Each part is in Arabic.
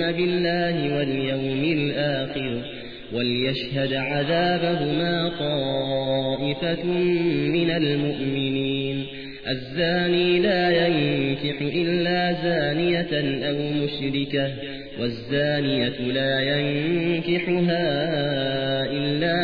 تؤمنون بالله واليوم الآخر وليشهد عذابهما طائفة من المؤمنين. الزاني لا ينكح إلا زانية أو مشركة والزانية لا ينكحها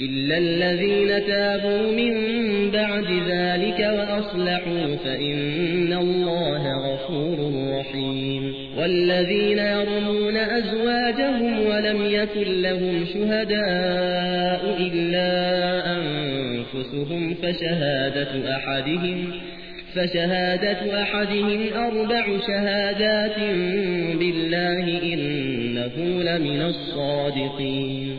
إلا الذين تابوا من بعد ذلك وأصلحوا فإن الله غفور رحيم والذين يرمون أزواجهم ولم يكن لهم شهداء إلا أنفسهم فشهادة أحدهم فشهادة أحدهم أربع شهادات بالله إنه لمن الصادقين